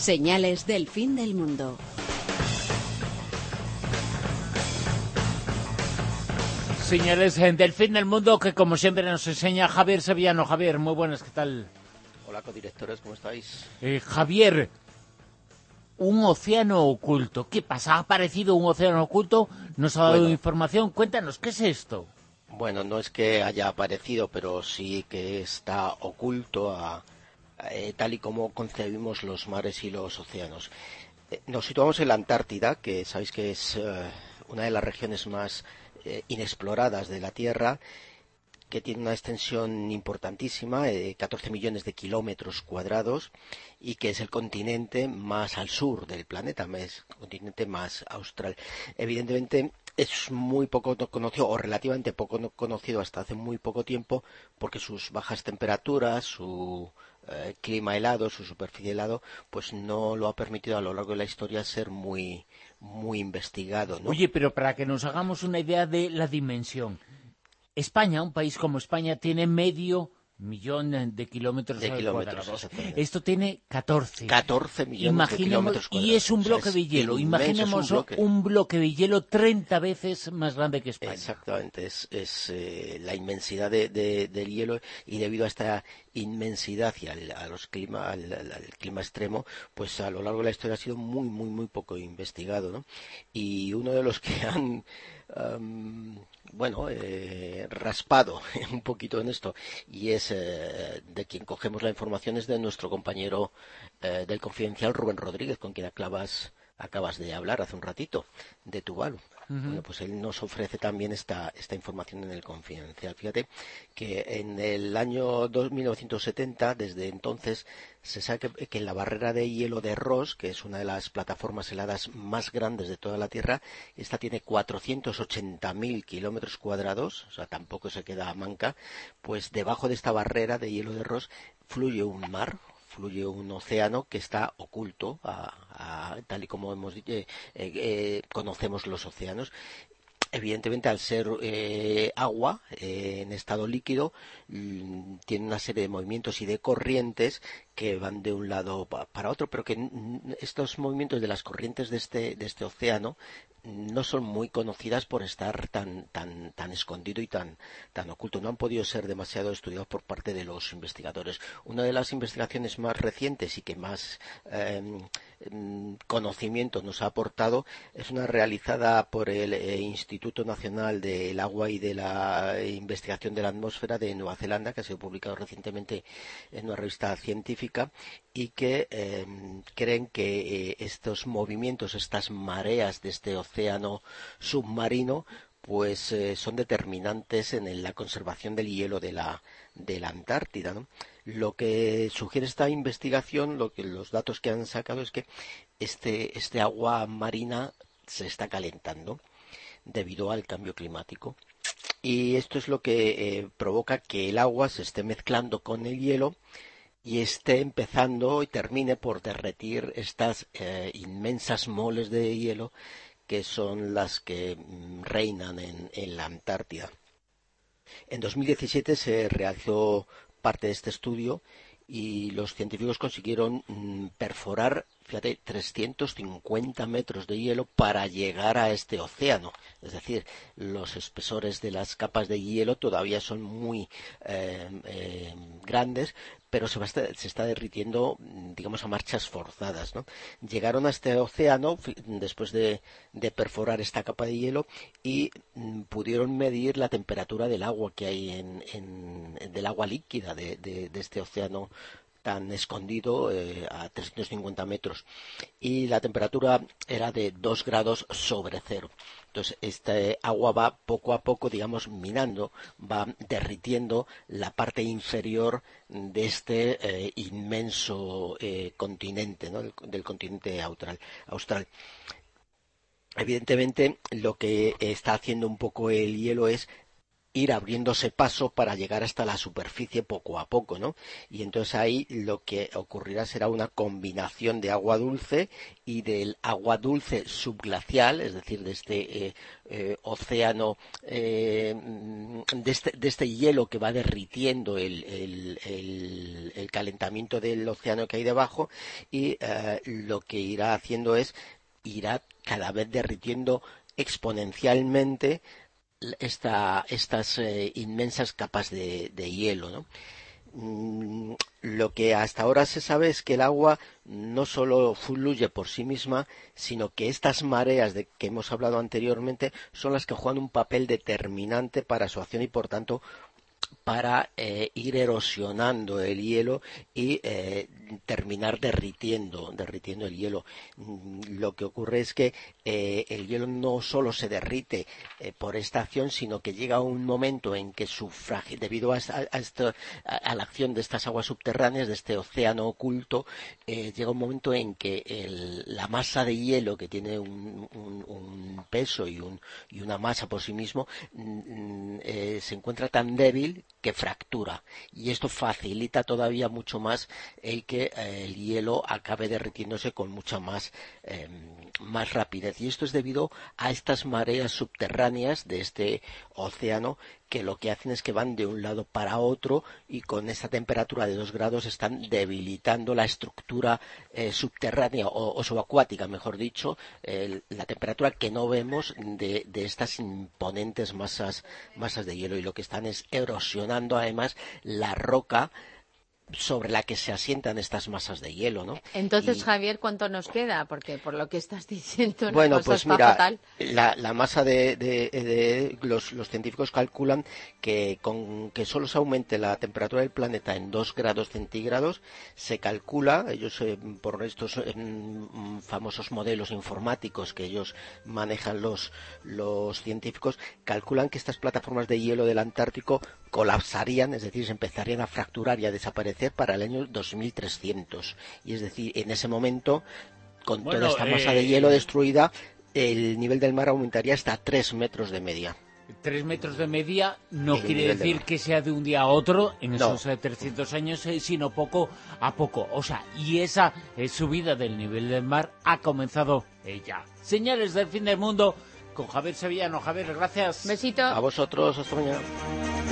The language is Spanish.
Señales del fin del mundo. Señales eh, del fin del mundo que como siempre nos enseña Javier Sevillano. Javier, muy buenas, ¿qué tal? Hola, codirectores, ¿cómo estáis? Eh, Javier, un océano oculto. ¿Qué pasa? ¿Ha aparecido un océano oculto? ¿Nos ha dado Bueno. información? Cuéntanos, ¿qué es esto? Bueno, no es que haya aparecido, pero sí que está oculto a, eh, tal y como concebimos los mares y los océanos. Eh, nos situamos en la Antártida, que sabéis que es eh, una de las regiones más inexploradas de la Tierra, que tiene una extensión importantísima, eh, 14 millones de kilómetros cuadrados, y que es el continente más al sur del planeta, es el continente más austral. Evidentemente es muy poco no- conocido, o relativamente poco no- conocido hasta hace muy poco tiempo, porque sus bajas temperaturas, su eh, clima helado, su superficie helado, pues no lo ha permitido a lo largo de la historia ser muy, muy investigado, ¿no? Oye, pero para que nos hagamos una idea de la dimensión. España, un país como España, tiene medio millón de kilómetros, De kilómetros, cuadrados. Esto tiene 14. 14 millones de kilómetros y cuadrados. es un O sea, bloque de hielo. un Imaginemos bloque. un bloque de hielo 30 veces más grande que España. Exactamente, es, es, eh, la inmensidad de- de- del hielo y debido a esta inmensidad y al, a los clima, al, al- al clima extremo, pues a lo largo de la historia ha sido muy, muy, muy poco investigado, ¿no? Y uno de los que han, bueno, eh, raspado un poquito en esto y es eh, de quien cogemos la información es de nuestro compañero eh, del Confidencial Rubén Rodríguez, con quien acabas, acabas de hablar hace un ratito, de Tuvalu. Bueno, pues él nos ofrece también esta, esta información en el Confidencial. Fíjate que en el año 1970, desde entonces, se sabe que, que la barrera de hielo de Ross, que es una de las plataformas heladas más grandes de toda la Tierra, esta tiene 480.000 kilómetros cuadrados, o sea, tampoco se queda manca, pues debajo de esta barrera de hielo de Ross fluye un mar, fluye un océano que está oculto, a- tal y como hemos dicho, eh, eh, conocemos los océanos. Evidentemente, al ser eh, agua eh, en estado líquido, mm, tiene una serie de movimientos y de corrientes que van de un lado pa- para otro, pero que estos movimientos de las corrientes de este, de este océano no son muy conocidas por estar tan, tan, tan escondido y tan, tan oculto. No han podido ser demasiado estudiados por parte de los investigadores. Una de las investigaciones más recientes y que más eh, conocimiento nos ha aportado es una realizada por el eh, Instituto Nacional del Agua y de la eh, Investigación de la Atmósfera de Nueva Zelanda, que ha sido publicado recientemente en una revista científica y que eh, creen que eh, estos movimientos, estas mareas de este océano submarino, pues son determinantes en la conservación del hielo de la, Antártida. Lo que sugiere esta investigación, lo que los datos que han sacado es que este, este agua marina se está calentando debido al cambio climático. Y esto es lo que eh, provoca que el agua se esté mezclando con el hielo y esté empezando y termine por derretir estas eh, inmensas moles de hielo que son las que mm, reinan en, en la Antártida. En 2017 se realizó parte de este estudio y los científicos consiguieron mm, perforar, fíjate, 350 metros de hielo para llegar a este océano. Es decir, los espesores de las capas de hielo todavía son muy eh, eh, grandes, pero se, va se está derritiendo, digamos, a marchas forzadas. ¿no? Llegaron a este océano después de, perforar esta capa de hielo y mm, pudieron medir la temperatura del agua que hay en, en- del agua líquida de- de este océano tan escondido eh, a 350 metros y la temperatura era de 2 grados sobre cero. Entonces, este agua va poco a poco, digamos, minando, va derritiendo la parte inferior de este eh, inmenso eh, continente, ¿no? del, del continente austral. austral. Evidentemente, lo que está haciendo un poco el hielo es ir abriéndose paso para llegar hasta la superficie poco a poco, ¿no? Y entonces ahí lo que ocurrirá será una combinación de agua dulce y del agua dulce subglacial, es decir, de este eh, eh, océano, eh, de, este, de, este, hielo que va derritiendo el, calentamiento del océano que hay debajo y lo que irá haciendo es irá cada vez derritiendo exponencialmente esta, estas eh, inmensas capas de, hielo. ¿no? Mm, lo que hasta ahora se sabe es que el agua no solo fluye por sí misma, sino que estas mareas de que hemos hablado anteriormente son las que juegan un papel determinante para su acción y por tanto para eh, ir erosionando el hielo y eh, terminar derritiendo, derritiendo el hielo. Mm, lo que ocurre es que eh, el hielo no solo se derrite por esta acción, sino que llega un momento en que su debido a, a, la acción de estas aguas subterráneas, de este océano oculto, llega un momento en que la masa de hielo que tiene un, peso y, y, una masa por sí mismo mm, mm, se encuentra tan débil que fractura. Y esto facilita todavía mucho más el que eh, el hielo acabe derritiéndose con mucha más, em, más rapidez. Y esto es debido a estas mareas subterráneas de este océano que lo que hacen es que van de un lado para otro y con esa temperatura de 2 grados están debilitando la estructura eh, subterránea o, subacuática, mejor dicho, la temperatura que no vemos de, de, estas imponentes masas, masas de hielo. Y lo que están es erosionando además la roca sobre la que se asientan estas masas de hielo, ¿no? Entonces, Javier, ¿cuánto nos queda? Porque por lo que estás diciendo, bueno, pues mira, La, masa de, los, científicos calculan que con que solo se aumente la temperatura del planeta en 2 grados centígrados, se calcula, ellos eh, por estos eh, famosos modelos informáticos que ellos manejan los, los científicos, calculan que estas plataformas de hielo del Antártico colapsarían, es decir, se empezarían a fracturar y a desaparecer para el año 2300. Y es decir, en ese momento, con toda esta masa de eh, hielo destruida, el nivel del mar aumentaría hasta 3 metros de media. 3 metros de media no quiere decir que sea de un día a otro en esos 300 eh, años, eh, sino poco a poco. O sea, y esa subida del nivel del mar ha comenzado ya. Señales del fin del mundo con Javier Sevillano. Javier, gracias. Besito. A vosotros, hasta mañana.